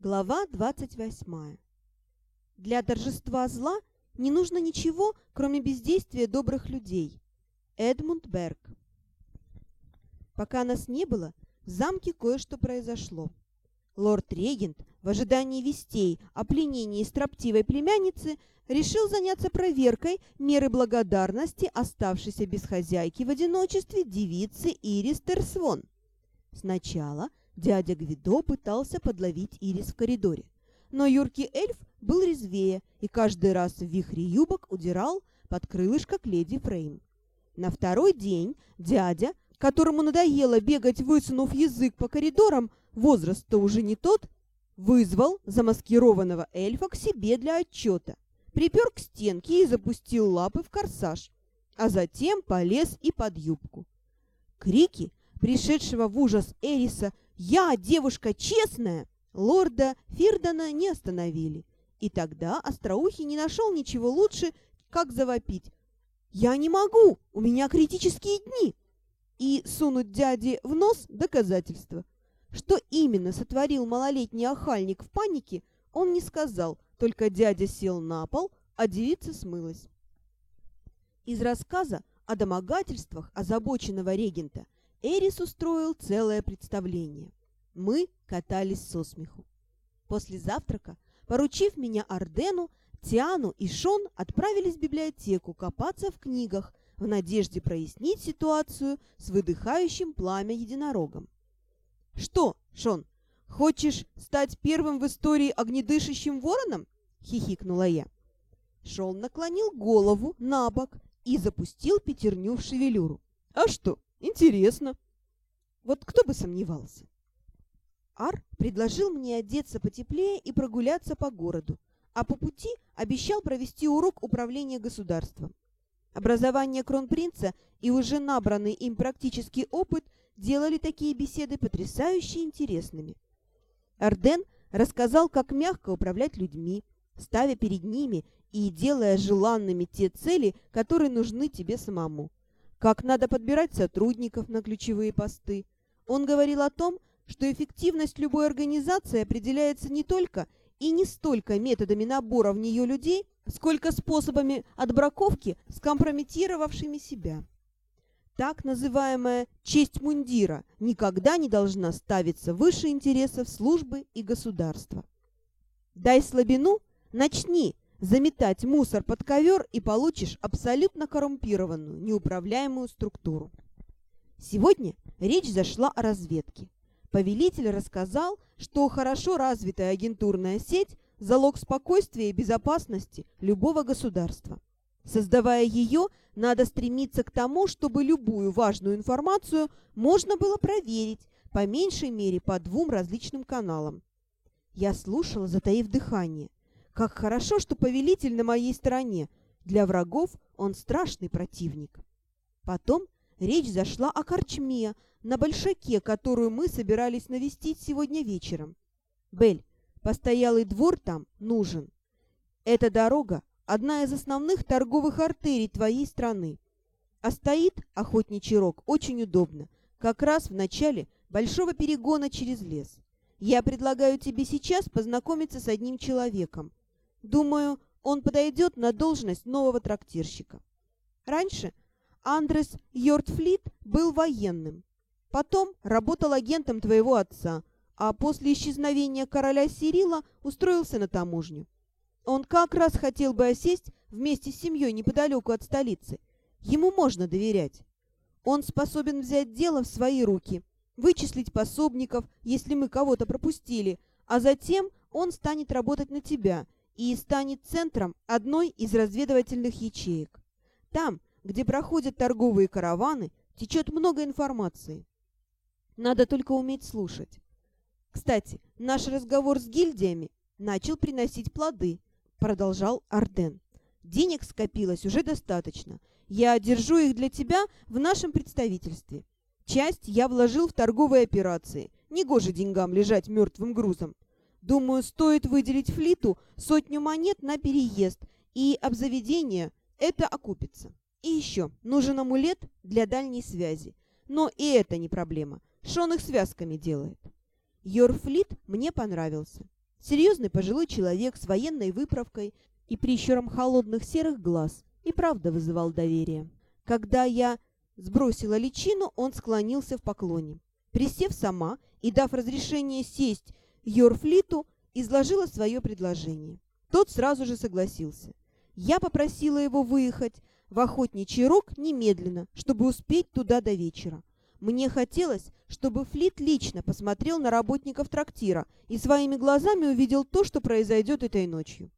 Глава 28. Для торжества зла не нужно ничего, кроме бездействия добрых людей. Эдмунд Берг. Пока нас не было, в замке кое-что произошло. Лорд-регент, в ожидании вестей о пленении строптивой племянницы, решил заняться проверкой меры благодарности оставшейся без хозяйки в одиночестве девицы Ирис Терсвон. Сначала дядя Гвидо пытался подловить Ирис в коридоре, но юркий эльф был резвее и каждый раз в вихре юбок удирал под крылышко к леди Фрейм. На второй день дядя, которому надоело бегать, высунув язык по коридорам, возраст-то уже не тот, вызвал замаскированного эльфа к себе для отчета, припер к стенке и запустил лапы в корсаж, а затем полез и под юбку. Крики, пришедшего в ужас Эриса «Я девушка честная!» лорда Фирдона не остановили. И тогда Остроухий не нашел ничего лучше, как завопить. «Я не могу! У меня критические дни!» И сунуть дяде в нос доказательства. Что именно сотворил малолетний охальник в панике, он не сказал, только дядя сел на пол, а девица смылась. Из рассказа о домогательствах озабоченного регента Эрис устроил целое представление. Мы катались со смеху. После завтрака, поручив меня Ардену, Тиану и Шон отправились в библиотеку копаться в книгах в надежде прояснить ситуацию с выдыхающим пламя единорогом. «Что, Шон, хочешь стать первым в истории огнедышащим вороном?» — хихикнула я. Шон наклонил голову на бок и запустил пятерню в шевелюру. «А что, интересно!» Вот кто бы сомневался. Ар предложил мне одеться потеплее и прогуляться по городу, а по пути обещал провести урок управления государством. Образование кронпринца и уже набранный им практический опыт делали такие беседы потрясающе интересными. Арден рассказал, как мягко управлять людьми, ставя перед ними и делая желанными те цели, которые нужны тебе самому. Как надо подбирать сотрудников на ключевые посты. Он говорил о том, что эффективность любой организации определяется не только и не столько методами набора в нее людей, сколько способами отбраковки скомпрометировавшими себя. Так называемая «честь мундира» никогда не должна ставиться выше интересов службы и государства. Дай слабину, начни заметать мусор под ковер и получишь абсолютно коррумпированную, неуправляемую структуру. Сегодня речь зашла о разведке. Повелитель рассказал, что хорошо развитая агентурная сеть – залог спокойствия и безопасности любого государства. Создавая ее, надо стремиться к тому, чтобы любую важную информацию можно было проверить, по меньшей мере по двум различным каналам. Я слушала, затаив дыхание. Как хорошо, что повелитель на моей стороне. Для врагов он страшный противник. Потом речь зашла о корчме, на большаке, которую мы собирались навестить сегодня вечером. Бель, постоялый двор там нужен. Эта дорога – одна из основных торговых артерий твоей страны. А стоит охотничий рог очень удобно, как раз в начале большого перегона через лес. Я предлагаю тебе сейчас познакомиться с одним человеком. Думаю, он подойдет на должность нового трактирщика. Раньше Андрес Йортфлит был военным, Потом работал агентом твоего отца, а после исчезновения короля Сирила устроился на таможню. Он как раз хотел бы осесть вместе с семьей неподалеку от столицы. Ему можно доверять. Он способен взять дело в свои руки, вычислить пособников, если мы кого-то пропустили, а затем он станет работать на тебя и станет центром одной из разведывательных ячеек. Там, где проходят торговые караваны, течет много информации. Надо только уметь слушать. Кстати, наш разговор с гильдиями начал приносить плоды, продолжал Арден. Денег скопилось уже достаточно. Я держу их для тебя в нашем представительстве. Часть я вложил в торговые операции. Негоже деньгам лежать мертвым грузом. Думаю, стоит выделить флиту сотню монет на переезд, и обзаведение это окупится. И еще, нужен амулет для дальней связи. Но и это не проблема. Шон их связками делает. Йорфлит мне понравился. Серьезный пожилой человек с военной выправкой и прищуром холодных серых глаз и правда вызывал доверие. Когда я сбросила личину, он склонился в поклоне. Присев сама и дав разрешение сесть Йорфлиту, изложила свое предложение. Тот сразу же согласился. Я попросила его выехать в охотничий рог немедленно, чтобы успеть туда до вечера. Мне хотелось, чтобы Флит лично посмотрел на работников трактира и своими глазами увидел то, что произойдет этой ночью.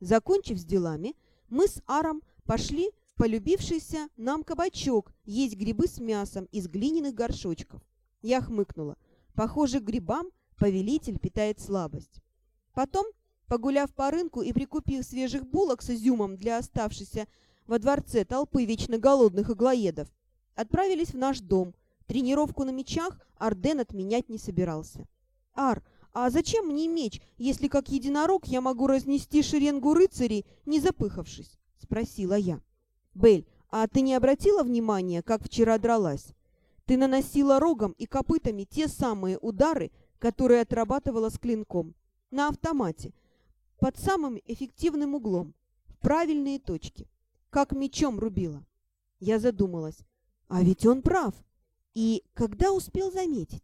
Закончив с делами, мы с Аром пошли в полюбившийся нам кабачок есть грибы с мясом из глиняных горшочков. Я хмыкнула. Похоже, к грибам повелитель питает слабость. Потом, погуляв по рынку и прикупив свежих булок с изюмом для оставшейся во дворце толпы вечно голодных иглоедов, отправились в наш дом. Тренировку на мечах Арден отменять не собирался. «Ар, а зачем мне меч, если как единорог я могу разнести шеренгу рыцарей, не запыхавшись?» — спросила я. «Бель, а ты не обратила внимания, как вчера дралась? Ты наносила рогом и копытами те самые удары, которые отрабатывала с клинком, на автомате, под самым эффективным углом, в правильные точки, как мечом рубила. Я задумалась, а ведь он прав. И когда успел заметить?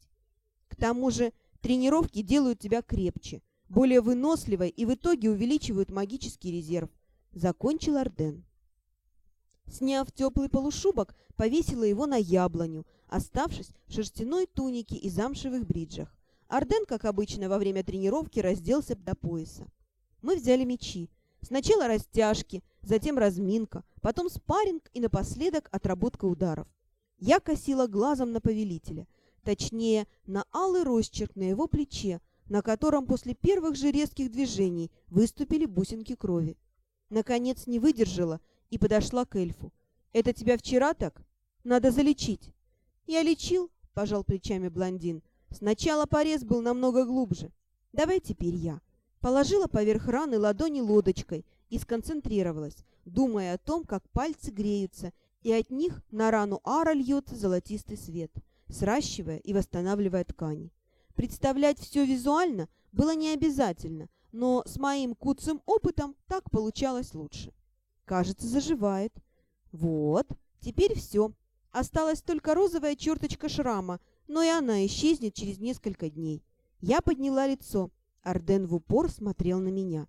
К тому же тренировки делают тебя крепче, более выносливой и в итоге увеличивают магический резерв. Закончил Арден. Сняв теплый полушубок, повесила его на яблоню, оставшись в шерстяной тунике и замшевых бриджах. Арден, как обычно, во время тренировки разделся до пояса. Мы взяли мечи. Сначала растяжки, затем разминка, потом спарринг и напоследок отработка ударов. Я косила глазом на повелителя, точнее, на алый росчерк на его плече, на котором после первых же резких движений выступили бусинки крови. Наконец не выдержала и подошла к эльфу. «Это тебя вчера так? Надо залечить». «Я лечил», — пожал плечами блондин. «Сначала порез был намного глубже. Давай теперь я». Положила поверх раны ладони лодочкой и сконцентрировалась, думая о том, как пальцы греются, и от них на рану ара льется золотистый свет, сращивая и восстанавливая ткани. Представлять все визуально было не обязательно, но с моим куцым опытом так получалось лучше. Кажется, заживает. Вот, теперь все. Осталась только розовая черточка шрама, но и она исчезнет через несколько дней. Я подняла лицо. Арден в упор смотрел на меня.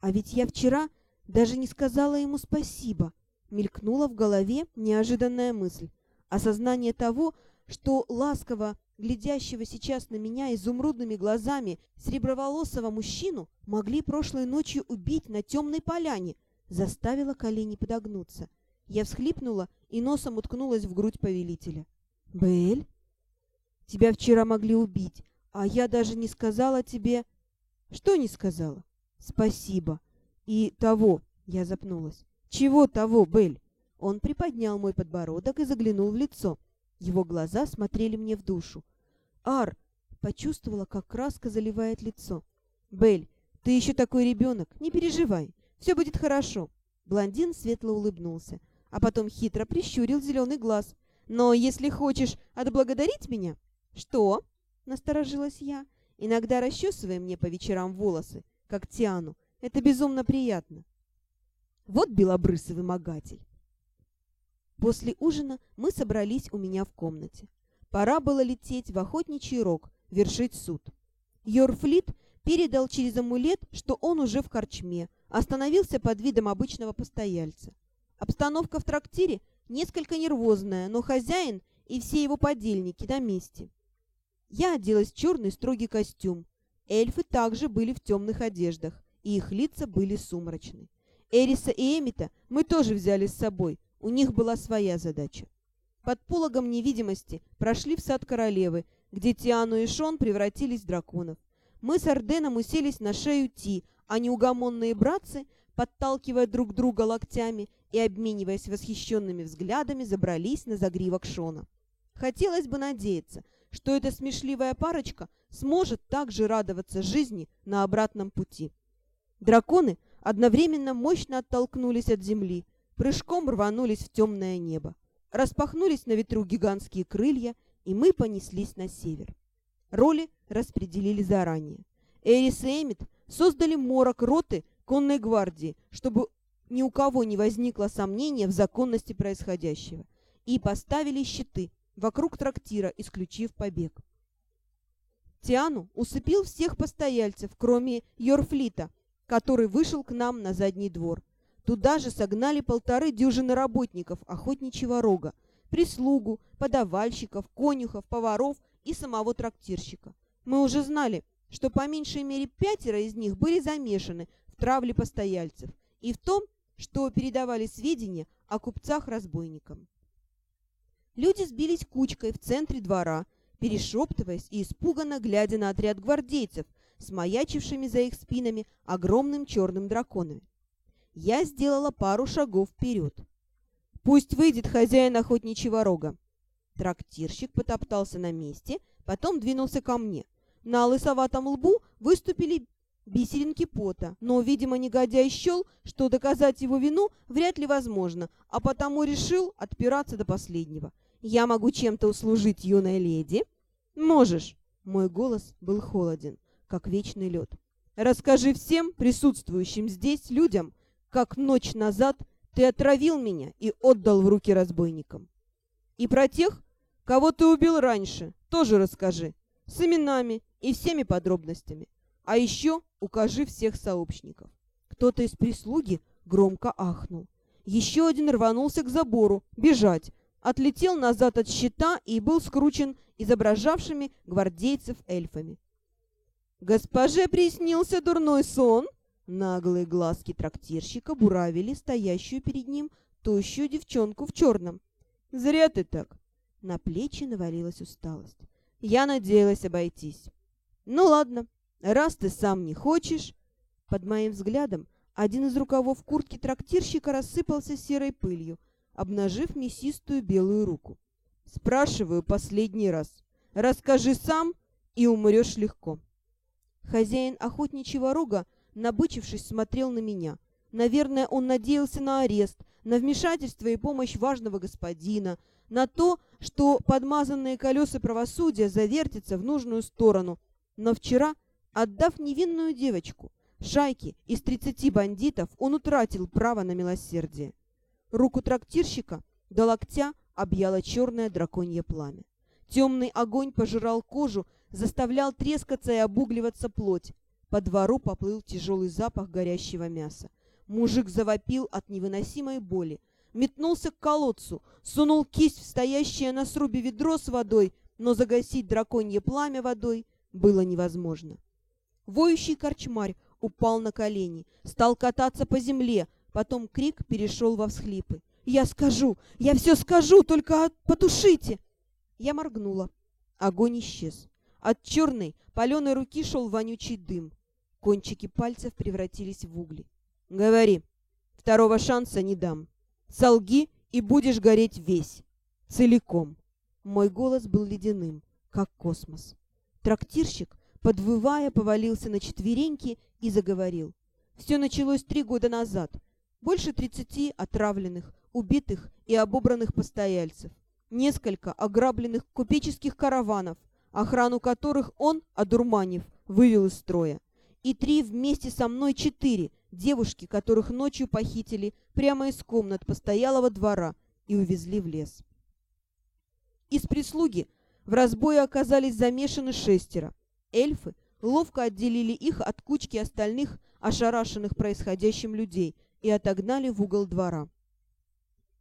А ведь я вчера даже не сказала ему спасибо. Мелькнула в голове неожиданная мысль. Осознание того, что ласково глядящего сейчас на меня изумрудными глазами среброволосого мужчину могли прошлой ночью убить на темной поляне, заставила колени подогнуться. Я всхлипнула и носом уткнулась в грудь повелителя. «Бель, тебя вчера могли убить, а я даже не сказала тебе...» «Что не сказала?» «Спасибо. И того...» — я запнулась. «Чего того, Бель?» Он приподнял мой подбородок и заглянул в лицо. Его глаза смотрели мне в душу. «Ар!» — почувствовала, как краска заливает лицо. «Бель, ты еще такой ребенок, не переживай. Все будет хорошо. Блондин светло улыбнулся, а потом хитро прищурил зеленый глаз. Но если хочешь отблагодарить меня... Что? Насторожилась я. Иногда расчесывай мне по вечерам волосы, как Тиану. Это безумно приятно. Вот белобрысый вымогатель. После ужина мы собрались у меня в комнате. Пора было лететь в охотничий рог, вершить суд. Йорфлит передал через амулет, что он уже в корчме, остановился под видом обычного постояльца. Обстановка в трактире несколько нервозная, но хозяин и все его подельники на месте. Я оделась в черный строгий костюм. Эльфы также были в темных одеждах, и их лица были сумрачны. Эриса и Эмита мы тоже взяли с собой, у них была своя задача. Под пологом невидимости прошли в сад королевы, где Тиану и Шон превратились в драконов. Мы с Орденом уселись на шею Ти, а неугомонные братцы, подталкивая друг друга локтями и обмениваясь восхищенными взглядами, забрались на загривок Шона. Хотелось бы надеяться, что эта смешливая парочка сможет также радоваться жизни на обратном пути. Драконы одновременно мощно оттолкнулись от земли, прыжком рванулись в темное небо. Распахнулись на ветру гигантские крылья, и мы понеслись на север. Роли распределили заранее. Эрис и Эмит создали морок роты конной гвардии, чтобы ни у кого не возникло сомнения в законности происходящего, и поставили щиты вокруг трактира, исключив побег. Тиану усыпил всех постояльцев, кроме Йорфлита, который вышел к нам на задний двор. Туда же согнали полторы дюжины работников охотничьего рога, прислугу, подавальщиков, конюхов, поваров и самого трактирщика. Мы уже знали, что по меньшей мере пятеро из них были замешаны в травле постояльцев и в том, что передавали сведения о купцах-разбойникам. Люди сбились кучкой в центре двора, перешептываясь и испуганно глядя на отряд гвардейцев, с маячившими за их спинами огромным черным драконами. Я сделала пару шагов вперед. «Пусть выйдет хозяин охотничьего рога». Трактирщик потоптался на месте, потом двинулся ко мне. На лысоватом лбу выступили бисеринки пота, но, видимо, негодяй счел, что доказать его вину вряд ли возможно, а потому решил отпираться до последнего. «Я могу чем-то услужить, юная леди?» «Можешь!» Мой голос был холоден, как вечный лед. «Расскажи всем присутствующим здесь людям, как ночь назад ты отравил меня и отдал в руки разбойникам. И про тех, кого ты убил раньше, тоже расскажи, с именами и всеми подробностями. А еще укажи всех сообщников». Кто-то из прислуги громко ахнул. Еще один рванулся к забору, бежать, отлетел назад от щита и был скручен изображавшими гвардейцев эльфами. «Госпоже приснился дурной сон?» Наглые глазки трактирщика буравили стоящую перед ним тощую девчонку в черном. «Зря ты так!» На плечи навалилась усталость. «Я надеялась обойтись». «Ну ладно, раз ты сам не хочешь...» Под моим взглядом один из рукавов куртки трактирщика рассыпался серой пылью, обнажив мясистую белую руку. «Спрашиваю последний раз. Расскажи сам, и умрешь легко». Хозяин охотничьего рога, набычившись, смотрел на меня. Наверное, он надеялся на арест, на вмешательство и помощь важного господина, на то, что подмазанные колеса правосудия завертятся в нужную сторону. Но вчера, отдав невинную девочку, шайке из тридцати бандитов, он утратил право на милосердие. Руку трактирщика до локтя объяло черное драконье пламя. Темный огонь пожирал кожу, заставлял трескаться и обугливаться плоть. По двору поплыл тяжелый запах горящего мяса. Мужик завопил от невыносимой боли, метнулся к колодцу, сунул кисть в стоящее на срубе ведро с водой, но загасить драконье пламя водой было невозможно. Воющий корчмарь упал на колени, стал кататься по земле, Потом крик перешел во всхлипы. «Я скажу! Я все скажу! Только потушите!» Я моргнула. Огонь исчез. От черной, паленой руки шел вонючий дым. Кончики пальцев превратились в угли. «Говори. Второго шанса не дам. Солги, и будешь гореть весь. Целиком». Мой голос был ледяным, как космос. Трактирщик, подвывая, повалился на четвереньки и заговорил. Все началось три года назад, больше 30 отравленных, убитых и обобранных постояльцев. Несколько ограбленных купеческих караванов, охрану которых он, одурманив, вывел из строя. И три вместе со мной четыре девушки, которых ночью похитили прямо из комнат постоялого двора и увезли в лес. Из прислуги в разбое оказались замешаны шестеро. Эльфы ловко отделили их от кучки остальных ошарашенных происходящим людей и отогнали в угол двора.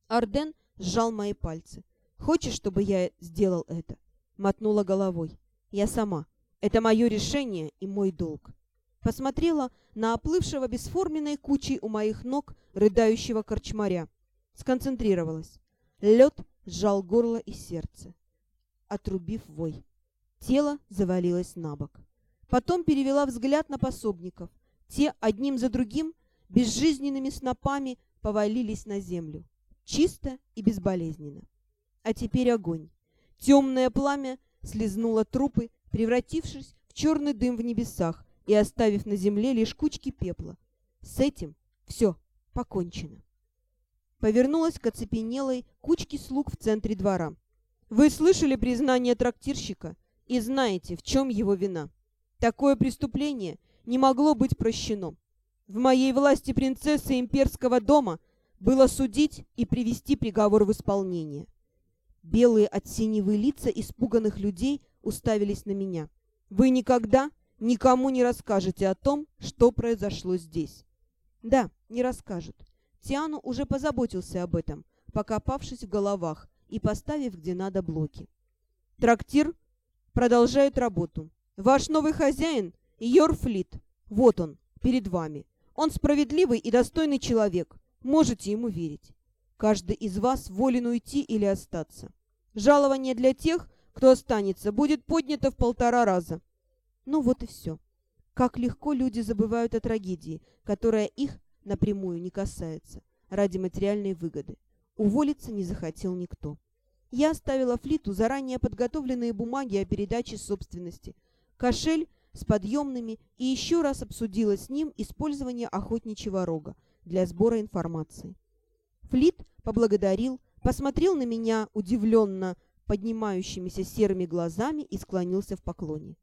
Арден сжал мои пальцы. «Хочешь, чтобы я сделал это?» Мотнула головой. «Я сама. Это мое решение и мой долг». Посмотрела на оплывшего бесформенной кучей у моих ног рыдающего корчмаря. Сконцентрировалась. Лед сжал горло и сердце, отрубив вой. Тело завалилось на бок. Потом перевела взгляд на пособников. Те одним за другим безжизненными снопами повалились на землю. Чисто и безболезненно. А теперь огонь. Темное пламя слезнуло трупы, превратившись в черный дым в небесах и оставив на земле лишь кучки пепла. С этим все покончено. Повернулась к оцепенелой кучке слуг в центре двора. Вы слышали признание трактирщика и знаете, в чем его вина. Такое преступление не могло быть прощено. В моей власти принцессы имперского дома было судить и привести приговор в исполнение. Белые от синевы лица испуганных людей уставились на меня. «Вы никогда никому не расскажете о том, что произошло здесь». «Да, не расскажут». Тиану уже позаботился об этом, покопавшись в головах и поставив где надо блоки. Трактир продолжает работу. Ваш новый хозяин — Йорфлит. Вот он, перед вами. Он справедливый и достойный человек. Можете ему верить. Каждый из вас волен уйти или остаться. Жалование для тех, кто останется, будет поднято в полтора раза. Ну вот и все. Как легко люди забывают о трагедии, которая их напрямую не касается, ради материальной выгоды. Уволиться не захотел никто. Я оставила Флиту заранее подготовленные бумаги о передаче собственности, кошель с подъемными и еще раз обсудила с ним использование охотничьего рога для сбора информации. Флит поблагодарил, посмотрел на меня удивленно поднимающимися серыми глазами и склонился в поклоне.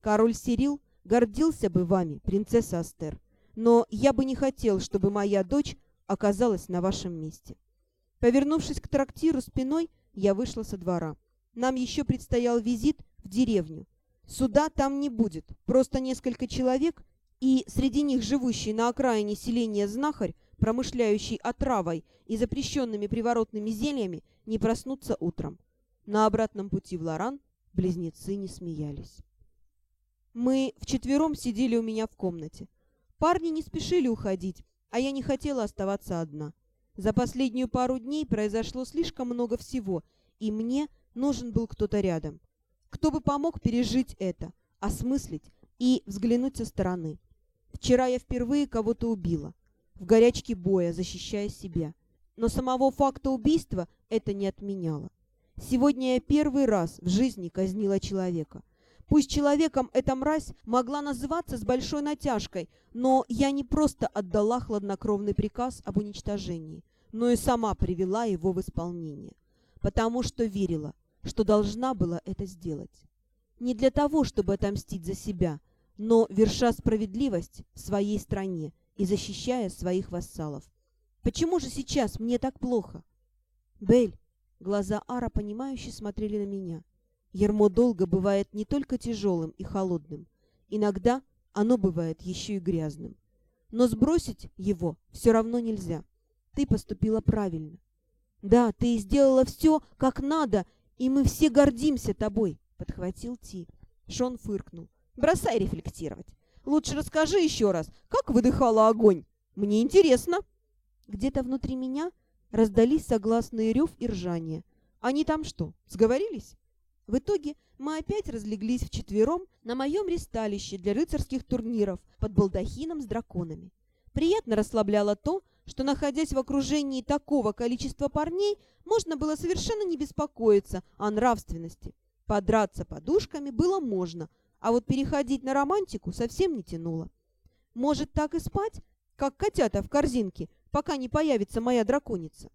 «Король Сирил гордился бы вами, принцесса Астер, но я бы не хотел, чтобы моя дочь оказалась на вашем месте». Повернувшись к трактиру спиной, я вышла со двора. Нам еще предстоял визит в деревню. Суда там не будет, просто несколько человек, и среди них живущий на окраине селения знахарь, промышляющий отравой и запрещенными приворотными зельями, не проснутся утром. На обратном пути в Лоран близнецы не смеялись. Мы вчетвером сидели у меня в комнате. Парни не спешили уходить, а я не хотела оставаться одна. За последнюю пару дней произошло слишком много всего, и мне нужен был кто-то рядом. Кто бы помог пережить это, осмыслить и взглянуть со стороны. Вчера я впервые кого-то убила, в горячке боя, защищая себя. Но самого факта убийства это не отменяло. Сегодня я первый раз в жизни казнила человека. Пусть человеком эта мразь могла называться с большой натяжкой, но я не просто отдала хладнокровный приказ об уничтожении, но и сама привела его в исполнение, потому что верила, что должна была это сделать. Не для того, чтобы отомстить за себя, но верша справедливость в своей стране и защищая своих вассалов. Почему же сейчас мне так плохо? Бель, глаза Ара понимающе смотрели на меня. Ермо долго бывает не только тяжелым и холодным, иногда оно бывает еще и грязным. Но сбросить его все равно нельзя. Ты поступила правильно. Да, ты сделала все, как надо, и мы все гордимся тобой, подхватил Ти. Шон фыркнул. Бросай рефлексировать. Лучше расскажи еще раз, как выдыхала огонь. Мне интересно. Где-то внутри меня раздались согласные рев и ржание. Они там что, сговорились? В итоге мы опять разлеглись вчетвером на моем ристалище для рыцарских турниров под балдахином с драконами. Приятно расслабляло то, что, находясь в окружении такого количества парней, можно было совершенно не беспокоиться о нравственности. Подраться подушками было можно, а вот переходить на романтику совсем не тянуло. Может, так и спать, как котята в корзинке, пока не появится моя драконица?